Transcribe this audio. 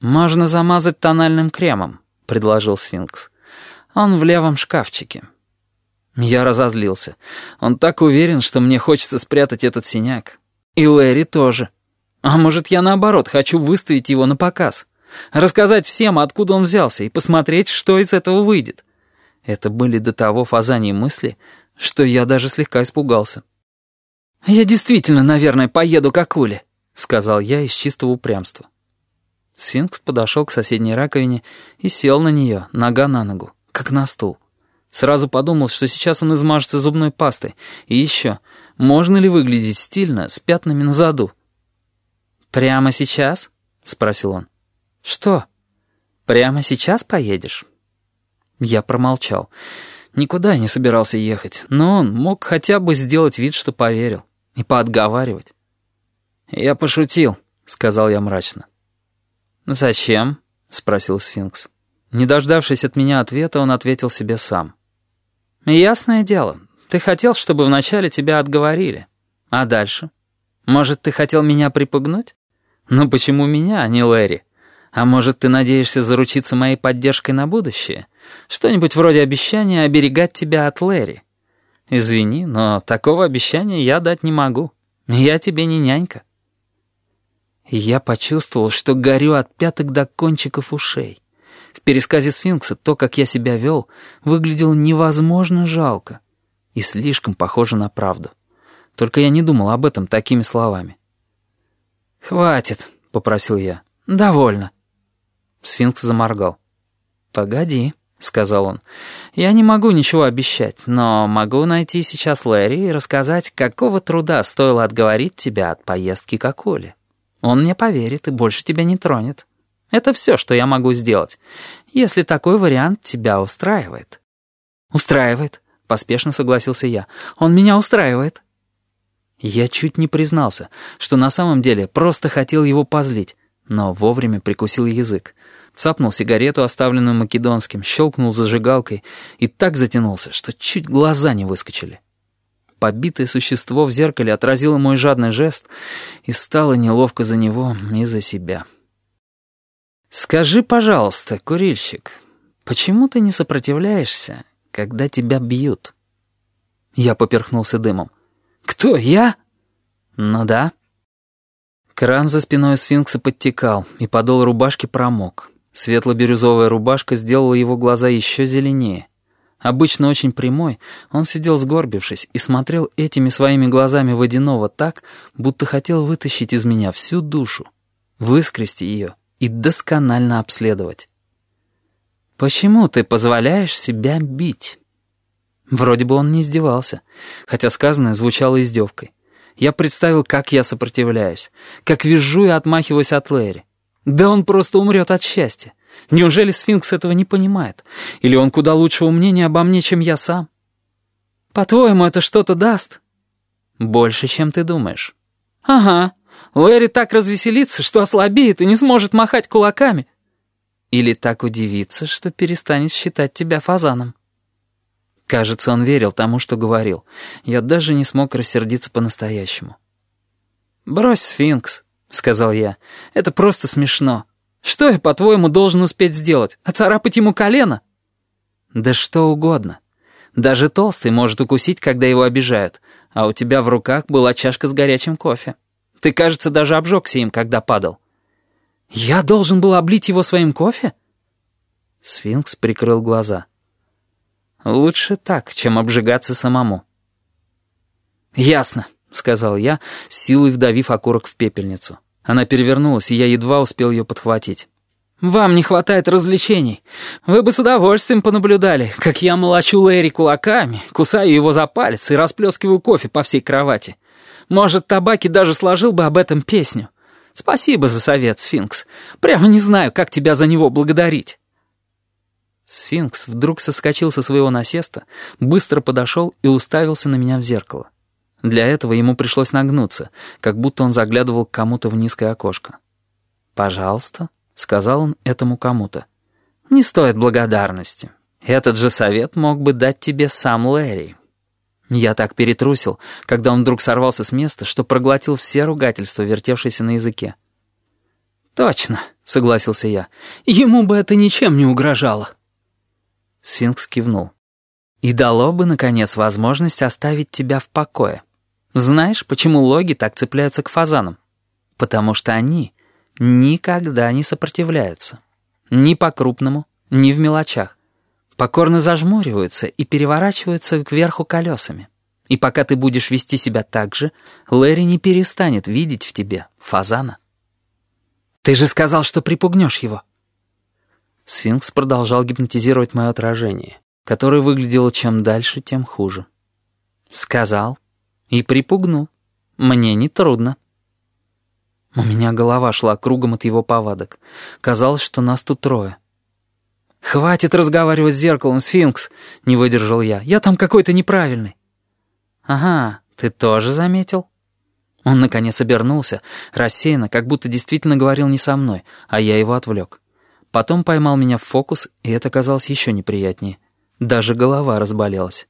«Можно замазать тональным кремом», — предложил сфинкс. «Он в левом шкафчике». Я разозлился. Он так уверен, что мне хочется спрятать этот синяк. И Лэри тоже. А может, я наоборот хочу выставить его на показ. Рассказать всем, откуда он взялся, и посмотреть, что из этого выйдет. Это были до того фазании мысли, что я даже слегка испугался. «Я действительно, наверное, поеду к акуле», — сказал я из чистого упрямства. Сфинкс подошел к соседней раковине и сел на нее, нога на ногу, как на стул. Сразу подумал, что сейчас он измажется зубной пастой. И еще, можно ли выглядеть стильно с пятнами на заду? «Прямо сейчас?» — спросил он. «Что? Прямо сейчас поедешь?» Я промолчал. Никуда не собирался ехать, но он мог хотя бы сделать вид, что поверил, и поотговаривать. «Я пошутил», — сказал я мрачно. «Зачем?» — спросил сфинкс. Не дождавшись от меня ответа, он ответил себе сам. «Ясное дело, ты хотел, чтобы вначале тебя отговорили. А дальше? Может, ты хотел меня припугнуть? Ну почему меня, а не Лэри? А может, ты надеешься заручиться моей поддержкой на будущее? Что-нибудь вроде обещания оберегать тебя от Лэри? Извини, но такого обещания я дать не могу. Я тебе не нянька». Я почувствовал, что горю от пяток до кончиков ушей. В пересказе сфинкса то, как я себя вел, выглядело невозможно жалко и слишком похоже на правду. Только я не думал об этом такими словами. «Хватит», — попросил я. «Довольно». Сфинкс заморгал. «Погоди», — сказал он. «Я не могу ничего обещать, но могу найти сейчас Лэри и рассказать, какого труда стоило отговорить тебя от поездки к Акуле. Он мне поверит и больше тебя не тронет. Это все, что я могу сделать, если такой вариант тебя устраивает». «Устраивает», — поспешно согласился я. «Он меня устраивает». Я чуть не признался, что на самом деле просто хотел его позлить, но вовремя прикусил язык. Цапнул сигарету, оставленную македонским, щелкнул зажигалкой и так затянулся, что чуть глаза не выскочили. Побитое существо в зеркале отразило мой жадный жест и стало неловко за него и за себя. «Скажи, пожалуйста, курильщик, почему ты не сопротивляешься, когда тебя бьют?» Я поперхнулся дымом. «Кто, я?» «Ну да». Кран за спиной сфинкса подтекал, и подол рубашки промок. Светло-бирюзовая рубашка сделала его глаза еще зеленее. Обычно очень прямой, он сидел сгорбившись и смотрел этими своими глазами водяного так, будто хотел вытащить из меня всю душу, выскрести ее и досконально обследовать. «Почему ты позволяешь себя бить?» Вроде бы он не издевался, хотя сказанное звучало издевкой. Я представил, как я сопротивляюсь, как вижу и отмахиваюсь от Лэри. Да он просто умрет от счастья. Неужели сфинкс этого не понимает? Или он куда лучшего мнения обо мне, чем я сам? По-твоему, это что-то даст? Больше, чем ты думаешь. Ага. Лэри так развеселится, что ослабеет и не сможет махать кулаками. Или так удивится, что перестанет считать тебя фазаном. Кажется, он верил тому, что говорил. Я даже не смог рассердиться по-настоящему. «Брось, сфинкс», — сказал я. «Это просто смешно. Что я, по-твоему, должен успеть сделать? Оцарапать ему колено?» «Да что угодно. Даже толстый может укусить, когда его обижают, а у тебя в руках была чашка с горячим кофе. Ты, кажется, даже обжегся им, когда падал». «Я должен был облить его своим кофе?» Сфинкс прикрыл глаза. «Лучше так, чем обжигаться самому». «Ясно», — сказал я, силой вдавив окурок в пепельницу. Она перевернулась, и я едва успел ее подхватить. «Вам не хватает развлечений. Вы бы с удовольствием понаблюдали, как я молочу Лэри кулаками, кусаю его за палец и расплескиваю кофе по всей кровати. Может, табаки даже сложил бы об этом песню. Спасибо за совет, Сфинкс. Прямо не знаю, как тебя за него благодарить». Сфинкс вдруг соскочил со своего насеста, быстро подошел и уставился на меня в зеркало. Для этого ему пришлось нагнуться, как будто он заглядывал к кому-то в низкое окошко. «Пожалуйста», — сказал он этому кому-то. «Не стоит благодарности. Этот же совет мог бы дать тебе сам Лэри». Я так перетрусил, когда он вдруг сорвался с места, что проглотил все ругательства, вертевшиеся на языке. «Точно», — согласился я. «Ему бы это ничем не угрожало». Сфинкс кивнул. «И дало бы, наконец, возможность оставить тебя в покое. Знаешь, почему логи так цепляются к фазанам? Потому что они никогда не сопротивляются. Ни по-крупному, ни в мелочах. Покорно зажмуриваются и переворачиваются кверху колесами. И пока ты будешь вести себя так же, Лэри не перестанет видеть в тебе фазана. Ты же сказал, что припугнешь его. Сфинкс продолжал гипнотизировать мое отражение, которое выглядело чем дальше, тем хуже. Сказал и припугну. Мне не трудно. У меня голова шла кругом от его повадок. Казалось, что нас тут трое. «Хватит разговаривать с зеркалом, сфинкс!» — не выдержал я. «Я там какой-то неправильный». «Ага, ты тоже заметил?» Он, наконец, обернулся, рассеянно, как будто действительно говорил не со мной, а я его отвлек. Потом поймал меня в фокус, и это казалось еще неприятнее. Даже голова разболелась.